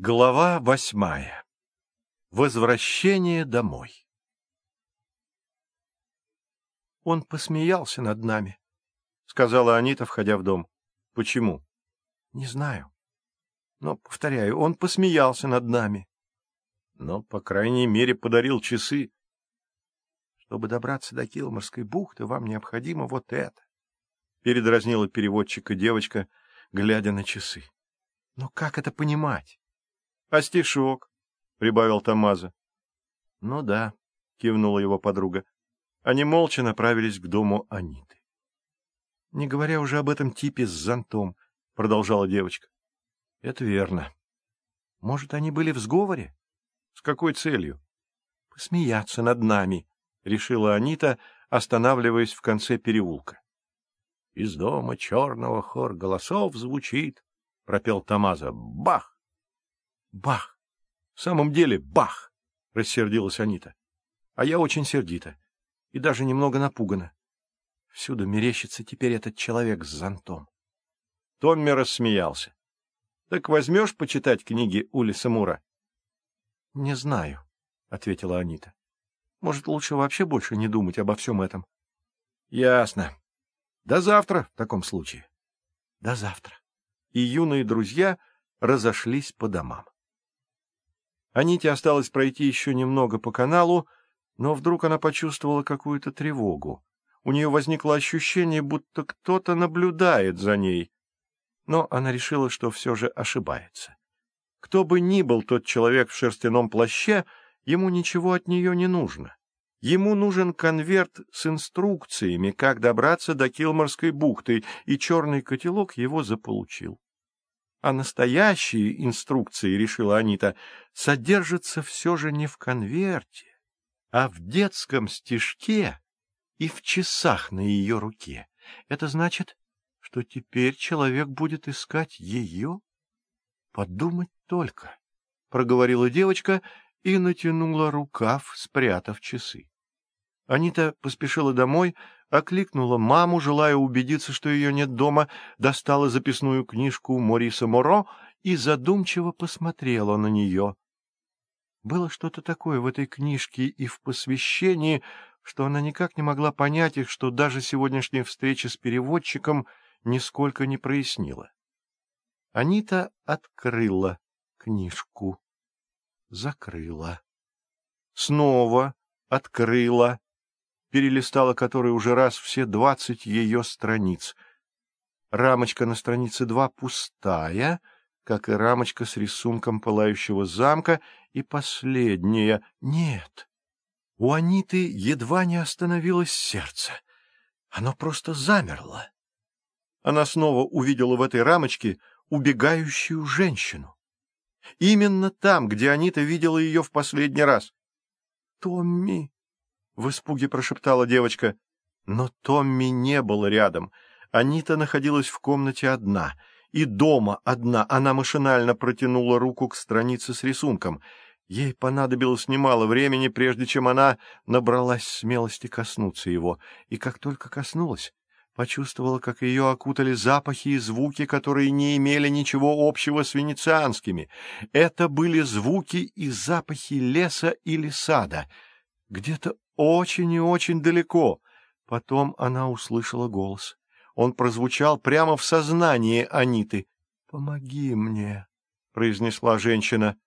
Глава восьмая. Возвращение домой. Он посмеялся над нами, — сказала Анита, входя в дом. — Почему? — Не знаю. Но, повторяю, он посмеялся над нами. Но, по крайней мере, подарил часы. Чтобы добраться до Килморской бухты, вам необходимо вот это. Передразнила переводчика девочка, глядя на часы. Но как это понимать? — А стишок? — прибавил Тамаза. — Ну да, — кивнула его подруга. Они молча направились к дому Аниты. — Не говоря уже об этом типе с зонтом, — продолжала девочка. — Это верно. Может, они были в сговоре? — С какой целью? — Посмеяться над нами, — решила Анита, останавливаясь в конце переулка. — Из дома черного хор голосов звучит, — пропел Тамаза. — Бах! Бах! В самом деле, бах! — рассердилась Анита. А я очень сердита и даже немного напугана. Всюду мерещится теперь этот человек с зонтом. Томми рассмеялся. — Так возьмешь почитать книги Улиса Мура? — Не знаю, — ответила Анита. — Может, лучше вообще больше не думать обо всем этом? — Ясно. До завтра в таком случае. — До завтра. И юные друзья разошлись по домам. Аните осталось пройти еще немного по каналу, но вдруг она почувствовала какую-то тревогу. У нее возникло ощущение, будто кто-то наблюдает за ней. Но она решила, что все же ошибается. Кто бы ни был тот человек в шерстяном плаще, ему ничего от нее не нужно. Ему нужен конверт с инструкциями, как добраться до Килморской бухты, и черный котелок его заполучил. А настоящие инструкции, решила Анита, содержатся все же не в конверте, а в детском стишке и в часах на ее руке. Это значит, что теперь человек будет искать ее? Подумать только, — проговорила девочка и натянула рукав, спрятав часы. Анита поспешила домой, окликнула маму, желая убедиться, что ее нет дома, достала записную книжку Мориса Моро и задумчиво посмотрела на нее. Было что-то такое в этой книжке и в посвящении, что она никак не могла понять их, что даже сегодняшняя встреча с переводчиком нисколько не прояснила. Анита открыла книжку, закрыла, снова открыла перелистала который уже раз все двадцать ее страниц. Рамочка на странице два пустая, как и рамочка с рисунком пылающего замка, и последняя — нет. У Аниты едва не остановилось сердце. Оно просто замерло. Она снова увидела в этой рамочке убегающую женщину. Именно там, где Анита видела ее в последний раз. — Томми! В испуге прошептала девочка. Но Томми не был рядом. Анита находилась в комнате одна. И дома одна она машинально протянула руку к странице с рисунком. Ей понадобилось немало времени, прежде чем она набралась смелости коснуться его. И как только коснулась, почувствовала, как ее окутали запахи и звуки, которые не имели ничего общего с венецианскими. Это были звуки и запахи леса или сада. Где-то очень и очень далеко. Потом она услышала голос. Он прозвучал прямо в сознании Аниты. — Помоги мне, — произнесла женщина.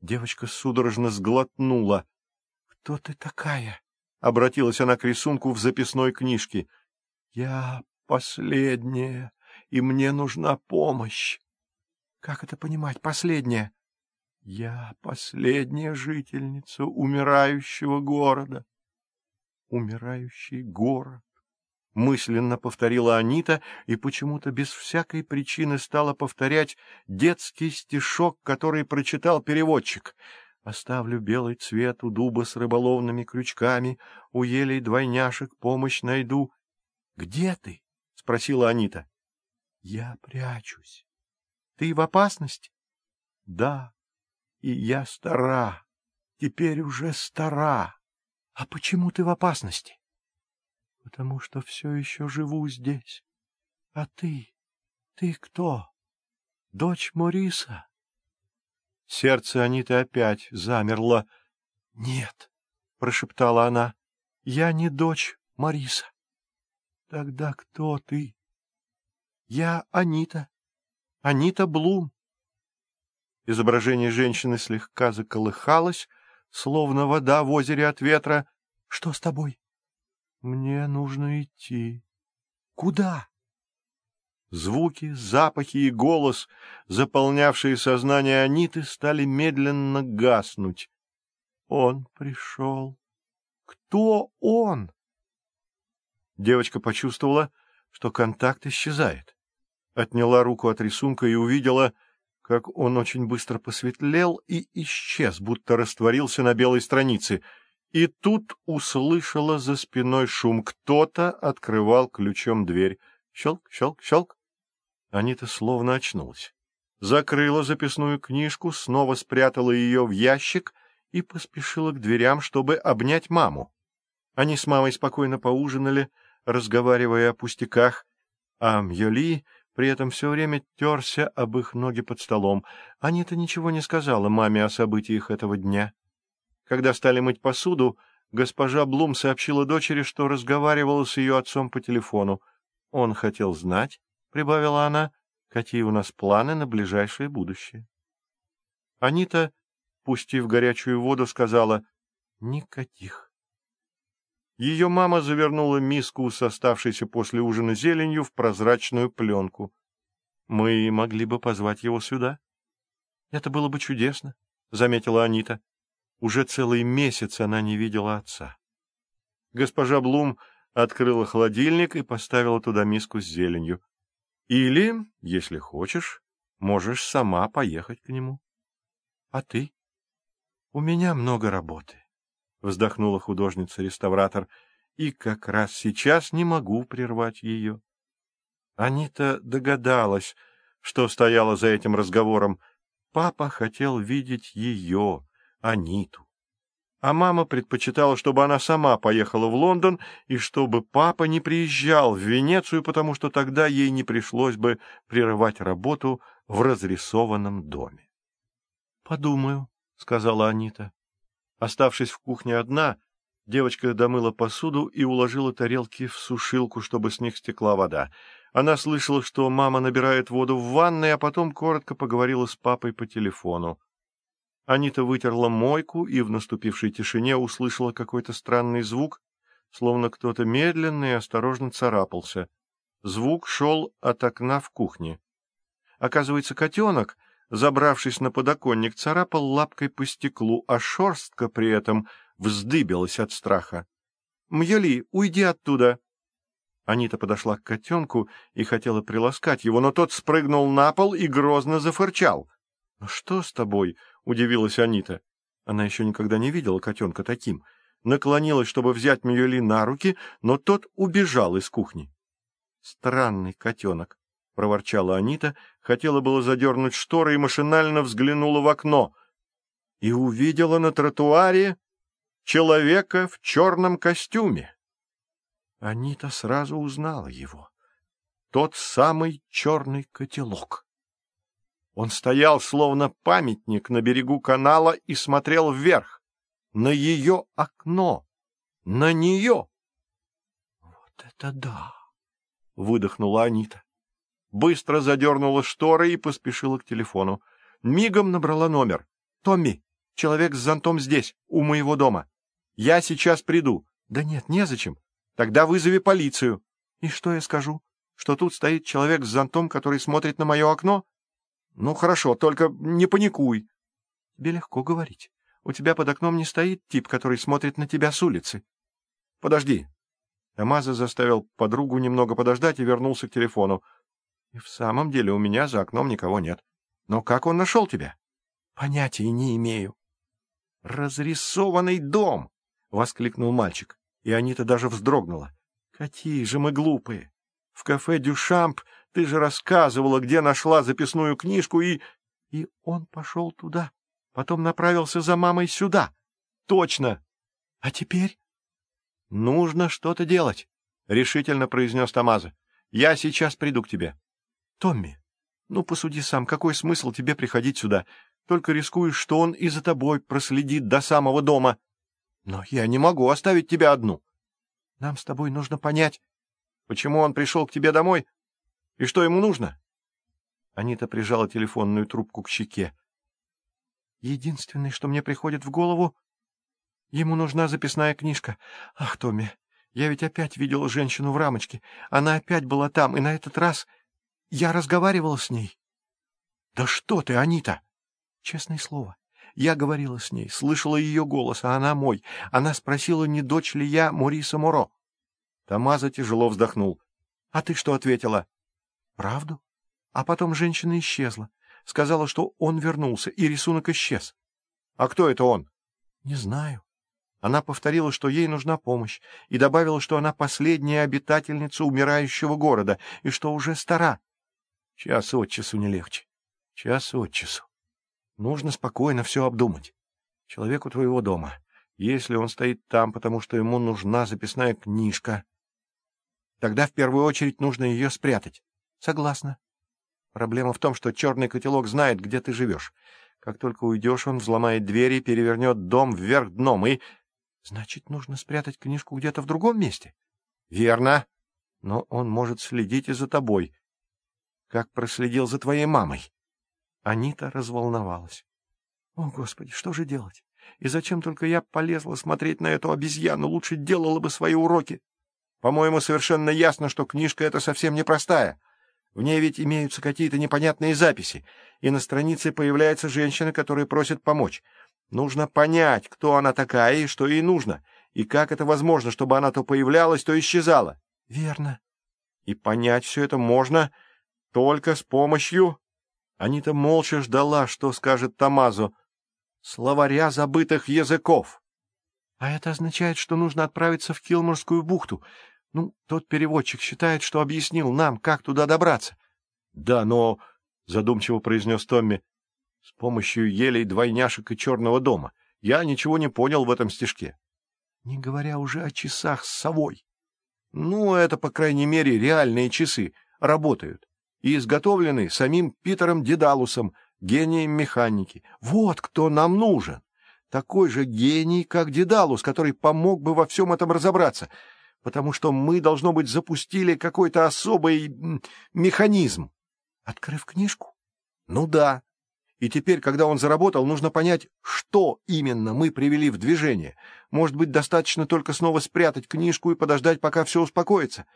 Девочка судорожно сглотнула. — Кто ты такая? — обратилась она к рисунку в записной книжке. — Я последняя, и мне нужна помощь. — Как это понимать, последняя? — Я последняя жительница умирающего города умирающий город. Мысленно повторила Анита и почему-то без всякой причины стала повторять детский стишок, который прочитал переводчик. Оставлю белый цвет у дуба с рыболовными крючками, у елей двойняшек помощь найду. — Где ты? — спросила Анита. — Я прячусь. — Ты в опасности? — Да, и я стара, теперь уже стара. — А почему ты в опасности? — Потому что все еще живу здесь. А ты? Ты кто? Дочь Мориса? Сердце Аниты опять замерло. — Нет, — прошептала она, — я не дочь Мариса. — Тогда кто ты? — Я Анита. Анита Блум. Изображение женщины слегка заколыхалось, словно вода в озере от ветра. — Что с тобой? — Мне нужно идти. — Куда? Звуки, запахи и голос, заполнявшие сознание Аниты, стали медленно гаснуть. Он пришел. Кто он? Девочка почувствовала, что контакт исчезает. Отняла руку от рисунка и увидела, как он очень быстро посветлел и исчез, будто растворился на белой странице. И тут услышала за спиной шум. Кто-то открывал ключом дверь. Щелк, щелк, щелк. Анита словно очнулась. Закрыла записную книжку, снова спрятала ее в ящик и поспешила к дверям, чтобы обнять маму. Они с мамой спокойно поужинали, разговаривая о пустяках, а Мьоли при этом все время терся об их ноги под столом. Анита ничего не сказала маме о событиях этого дня. Когда стали мыть посуду, госпожа Блум сообщила дочери, что разговаривала с ее отцом по телефону. Он хотел знать, — прибавила она, — какие у нас планы на ближайшее будущее. Анита, пустив горячую воду, сказала «никаких». Ее мама завернула миску с оставшейся после ужина зеленью в прозрачную пленку. Мы могли бы позвать его сюда. — Это было бы чудесно, — заметила Анита. Уже целый месяц она не видела отца. Госпожа Блум открыла холодильник и поставила туда миску с зеленью. Или, если хочешь, можешь сама поехать к нему. — А ты? — У меня много работы, — вздохнула художница-реставратор, — и как раз сейчас не могу прервать ее. Анита догадалась, что стояла за этим разговором. Папа хотел видеть ее, Аниту а мама предпочитала, чтобы она сама поехала в Лондон и чтобы папа не приезжал в Венецию, потому что тогда ей не пришлось бы прерывать работу в разрисованном доме. — Подумаю, — сказала Анита. Оставшись в кухне одна, девочка домыла посуду и уложила тарелки в сушилку, чтобы с них стекла вода. Она слышала, что мама набирает воду в ванной, а потом коротко поговорила с папой по телефону. Анита вытерла мойку и в наступившей тишине услышала какой-то странный звук, словно кто-то медленно и осторожно царапался. Звук шел от окна в кухне. Оказывается, котенок, забравшись на подоконник, царапал лапкой по стеклу, а шерстка при этом вздыбилась от страха. — Мьели, уйди оттуда! Анита подошла к котенку и хотела приласкать его, но тот спрыгнул на пол и грозно зафырчал. — Что с тобой? — удивилась Анита. Она еще никогда не видела котенка таким. Наклонилась, чтобы взять Мьюли на руки, но тот убежал из кухни. — Странный котенок, — проворчала Анита, хотела было задернуть шторы и машинально взглянула в окно. И увидела на тротуаре человека в черном костюме. Анита сразу узнала его. Тот самый черный котелок. Он стоял, словно памятник, на берегу канала и смотрел вверх, на ее окно, на нее. — Вот это да! — выдохнула Анита. Быстро задернула шторы и поспешила к телефону. Мигом набрала номер. — Томми, человек с зонтом здесь, у моего дома. Я сейчас приду. — Да нет, незачем. Тогда вызови полицию. — И что я скажу? Что тут стоит человек с зонтом, который смотрит на мое окно? Ну, хорошо, только не паникуй. Тебе легко говорить. У тебя под окном не стоит тип, который смотрит на тебя с улицы. Подожди. Амаза заставил подругу немного подождать и вернулся к телефону. И в самом деле у меня за окном никого нет. Но как он нашел тебя? Понятия не имею. Разрисованный дом! — воскликнул мальчик, и Анита даже вздрогнула. Какие же мы глупые! В кафе «Дюшамп» Ты же рассказывала, где нашла записную книжку, и... И он пошел туда, потом направился за мамой сюда. Точно. А теперь? Нужно что-то делать, — решительно произнес Тамаза. Я сейчас приду к тебе. Томми, ну посуди сам, какой смысл тебе приходить сюда? только рискуешь, что он и за тобой проследит до самого дома. Но я не могу оставить тебя одну. Нам с тобой нужно понять, почему он пришел к тебе домой и что ему нужно. Анита прижала телефонную трубку к щеке. Единственное, что мне приходит в голову, ему нужна записная книжка. Ах, Томми, я ведь опять видела женщину в рамочке. Она опять была там, и на этот раз я разговаривала с ней. — Да что ты, Анита! Честное слово, я говорила с ней, слышала ее голос, а она мой. Она спросила, не дочь ли я Мориса Моро. Тамаза тяжело вздохнул. — А ты что ответила? — Правду. А потом женщина исчезла. Сказала, что он вернулся, и рисунок исчез. — А кто это он? — Не знаю. Она повторила, что ей нужна помощь, и добавила, что она последняя обитательница умирающего города, и что уже стара. Час от часу не легче. Час от часу. Нужно спокойно все обдумать. Человеку твоего дома, если он стоит там, потому что ему нужна записная книжка, тогда в первую очередь нужно ее спрятать. Согласна. Проблема в том, что черный котелок знает, где ты живешь. Как только уйдешь, он взломает двери, перевернет дом вверх дном и... Значит, нужно спрятать книжку где-то в другом месте? Верно. Но он может следить и за тобой. Как проследил за твоей мамой. Анита разволновалась. О, Господи, что же делать? И зачем только я полезла смотреть на эту обезьяну? Лучше делала бы свои уроки. По-моему, совершенно ясно, что книжка эта совсем непростая. В ней ведь имеются какие-то непонятные записи, и на странице появляется женщина, которая просит помочь. Нужно понять, кто она такая и что ей нужно, и как это возможно, чтобы она то появлялась, то исчезала. — Верно. И понять все это можно только с помощью... Анита молча ждала, что скажет Тамазу. Словаря забытых языков. — А это означает, что нужно отправиться в Килморскую бухту. Ну, тот переводчик считает, что объяснил нам, как туда добраться. — Да, но... — задумчиво произнес Томми с помощью елей двойняшек и черного дома. Я ничего не понял в этом стишке. Не говоря уже о часах с совой. Ну, это, по крайней мере, реальные часы, работают. И изготовлены самим Питером Дедалусом, гением механики. Вот кто нам нужен. Такой же гений, как Дедалус, который помог бы во всем этом разобраться, потому что мы, должно быть, запустили какой-то особый механизм. Открыв книжку? Ну да. И теперь, когда он заработал, нужно понять, что именно мы привели в движение. Может быть, достаточно только снова спрятать книжку и подождать, пока все успокоится.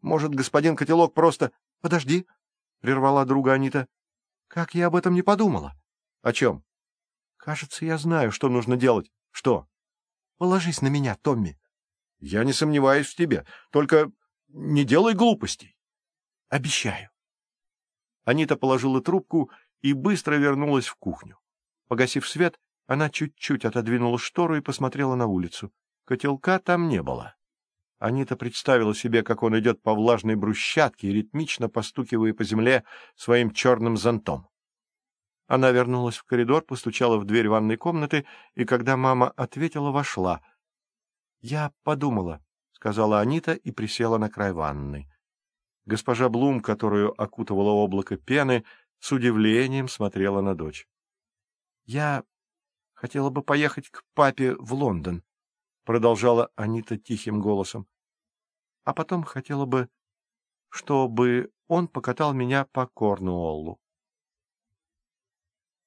Может, господин Котелок просто... — Подожди, — прервала друга Анита. — Как я об этом не подумала? — О чем? — Кажется, я знаю, что нужно делать. — Что? — Положись на меня, Томми. — Я не сомневаюсь в тебе. Только не делай глупостей. — Обещаю. Анита положила трубку и быстро вернулась в кухню. Погасив свет, она чуть-чуть отодвинула штору и посмотрела на улицу. Котелка там не было. Анита представила себе, как он идет по влажной брусчатке, ритмично постукивая по земле своим черным зонтом. Она вернулась в коридор, постучала в дверь ванной комнаты, и когда мама ответила, вошла. — Я подумала, — сказала Анита и присела на край ванны. Госпожа Блум, которую окутывало облако пены, — с удивлением смотрела на дочь. — Я хотела бы поехать к папе в Лондон, — продолжала Анита тихим голосом. — А потом хотела бы, чтобы он покатал меня по Корнуоллу.